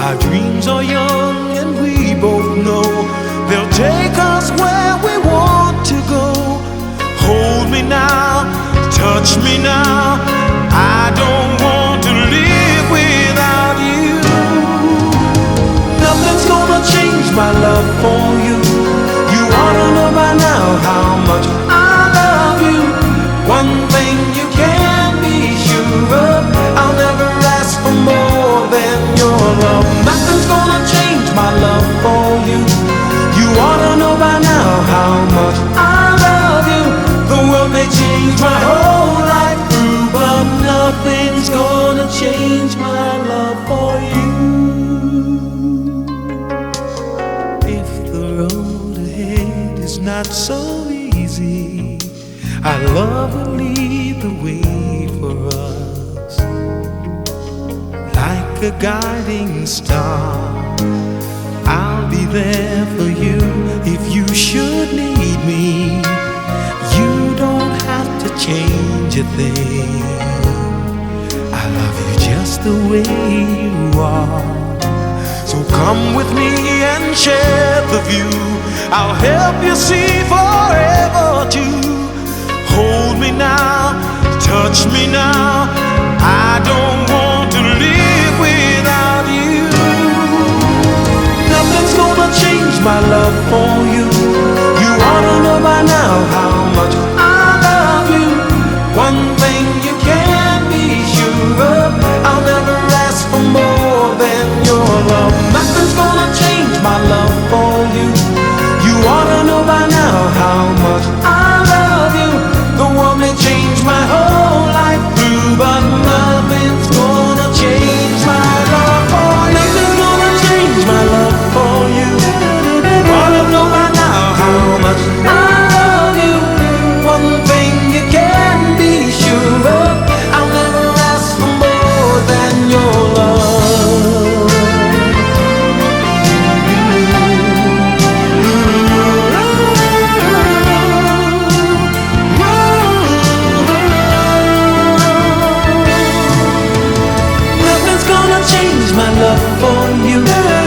Our dreams are young and we both know they'll take us where we want to go. Hold me now, touch me now. I don't want to live without you. Nothing's gonna change my love for you. Not so easy, our love will lead the way for us like a guiding star. I'll be there for you if you should need me. You don't have to change a thing. I love you just the way you are. So come with me and share the view. I'll help you see forever too. Hold me now, touch me now. I don't want to live without you. Nothing's gonna change my love for you. You ought to know by now how change my love for you.